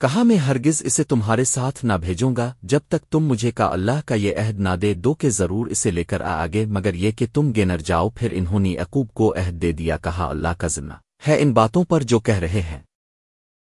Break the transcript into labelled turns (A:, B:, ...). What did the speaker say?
A: کہا میں ہرگز اسے تمہارے ساتھ نہ بھیجوں گا جب تک تم مجھے کا اللہ کا یہ عہد نہ دے، دو کہ ضرور اسے لے کر آ آگے، مگر یہ کہ تم گینر جاؤ، پھر انہوں نے عقوب کو عہد دے دیا، کہا اللہ کا ذمہ ہے ان باتوں پر جو کہہ رہے ہیں۔